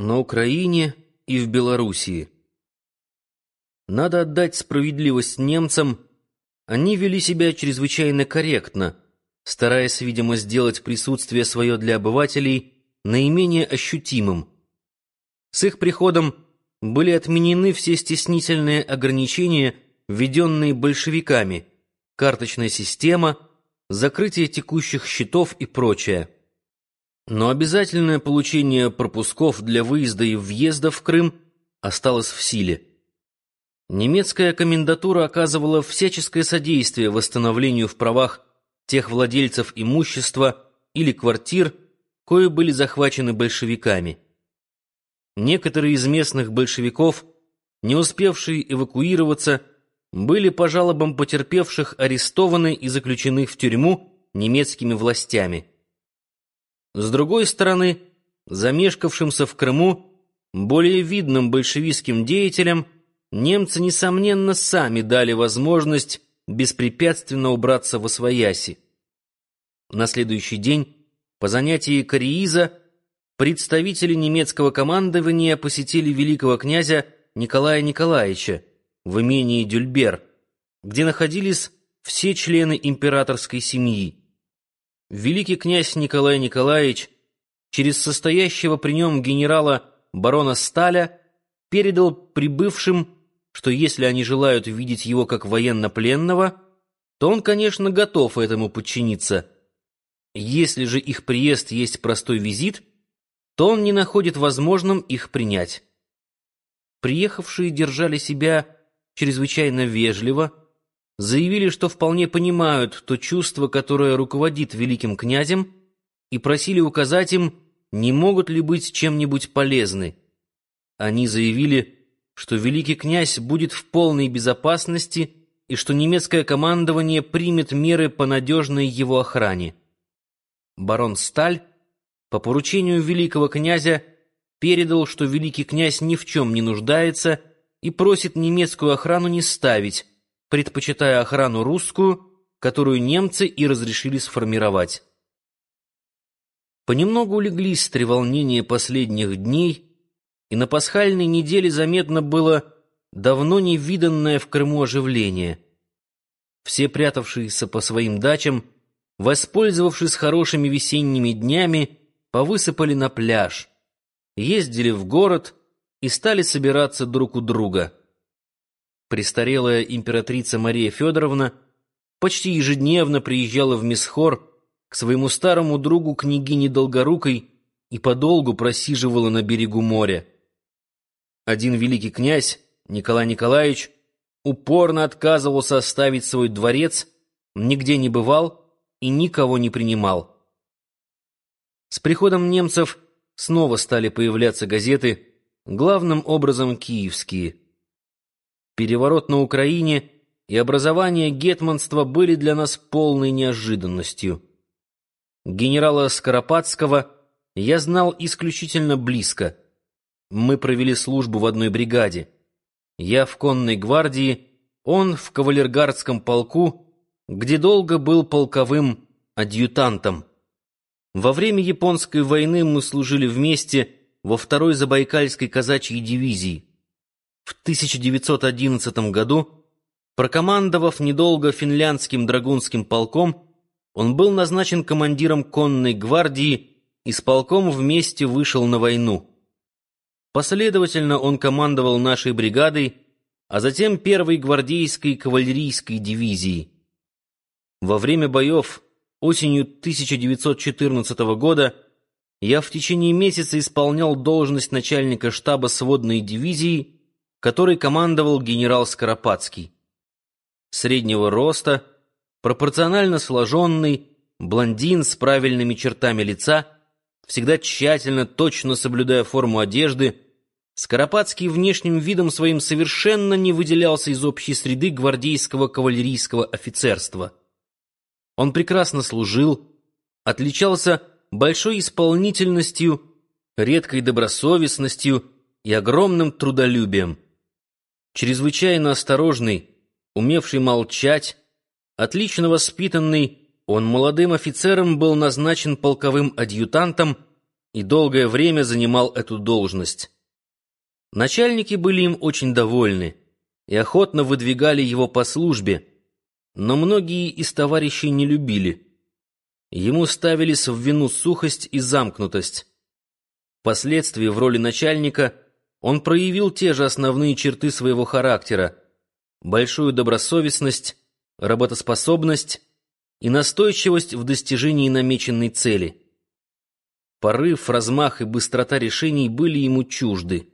на Украине и в Белоруссии. Надо отдать справедливость немцам, они вели себя чрезвычайно корректно, стараясь, видимо, сделать присутствие свое для обывателей наименее ощутимым. С их приходом были отменены все стеснительные ограничения, введенные большевиками, карточная система, закрытие текущих счетов и прочее. Но обязательное получение пропусков для выезда и въезда в Крым осталось в силе. Немецкая комендатура оказывала всяческое содействие восстановлению в правах тех владельцев имущества или квартир, кои были захвачены большевиками. Некоторые из местных большевиков, не успевшие эвакуироваться, были по жалобам потерпевших арестованы и заключены в тюрьму немецкими властями. С другой стороны, замешкавшимся в Крыму, более видным большевистским деятелям, немцы, несомненно, сами дали возможность беспрепятственно убраться во свояси. На следующий день, по занятии Корииза, представители немецкого командования посетили великого князя Николая Николаевича в имении Дюльбер, где находились все члены императорской семьи великий князь Николай Николаевич через состоящего при нем генерала барона Сталя передал прибывшим, что если они желают видеть его как военнопленного, то он, конечно, готов этому подчиниться. Если же их приезд есть простой визит, то он не находит возможным их принять. Приехавшие держали себя чрезвычайно вежливо, заявили, что вполне понимают то чувство, которое руководит великим князем, и просили указать им, не могут ли быть чем-нибудь полезны. Они заявили, что великий князь будет в полной безопасности и что немецкое командование примет меры по надежной его охране. Барон Сталь по поручению великого князя передал, что великий князь ни в чем не нуждается и просит немецкую охрану не ставить, предпочитая охрану русскую, которую немцы и разрешили сформировать. Понемногу улеглись треволнения последних дней, и на пасхальной неделе заметно было давно невиданное в Крыму оживление. Все прятавшиеся по своим дачам, воспользовавшись хорошими весенними днями, повысыпали на пляж, ездили в город и стали собираться друг у друга — Престарелая императрица Мария Федоровна почти ежедневно приезжала в Месхор к своему старому другу княгине Долгорукой и подолгу просиживала на берегу моря. Один великий князь, Николай Николаевич, упорно отказывался оставить свой дворец, нигде не бывал и никого не принимал. С приходом немцев снова стали появляться газеты, главным образом киевские – Переворот на Украине и образование гетманства были для нас полной неожиданностью. Генерала Скоропадского я знал исключительно близко. Мы провели службу в одной бригаде. Я в конной гвардии, он в кавалергардском полку, где долго был полковым адъютантом. Во время Японской войны мы служили вместе во второй Забайкальской казачьей дивизии. В 1911 году, прокомандовав недолго финляндским драгунским полком, он был назначен командиром конной гвардии и с полком вместе вышел на войну. Последовательно он командовал нашей бригадой, а затем первой гвардейской кавалерийской дивизией. Во время боев осенью 1914 года я в течение месяца исполнял должность начальника штаба сводной дивизии которой командовал генерал Скоропадский. Среднего роста, пропорционально сложенный, блондин с правильными чертами лица, всегда тщательно, точно соблюдая форму одежды, Скоропадский внешним видом своим совершенно не выделялся из общей среды гвардейского кавалерийского офицерства. Он прекрасно служил, отличался большой исполнительностью, редкой добросовестностью и огромным трудолюбием. Чрезвычайно осторожный, умевший молчать, отлично воспитанный, он молодым офицером был назначен полковым адъютантом и долгое время занимал эту должность. Начальники были им очень довольны и охотно выдвигали его по службе, но многие из товарищей не любили. Ему ставились в вину сухость и замкнутость. Впоследствии в роли начальника он проявил те же основные черты своего характера — большую добросовестность, работоспособность и настойчивость в достижении намеченной цели. Порыв, размах и быстрота решений были ему чужды.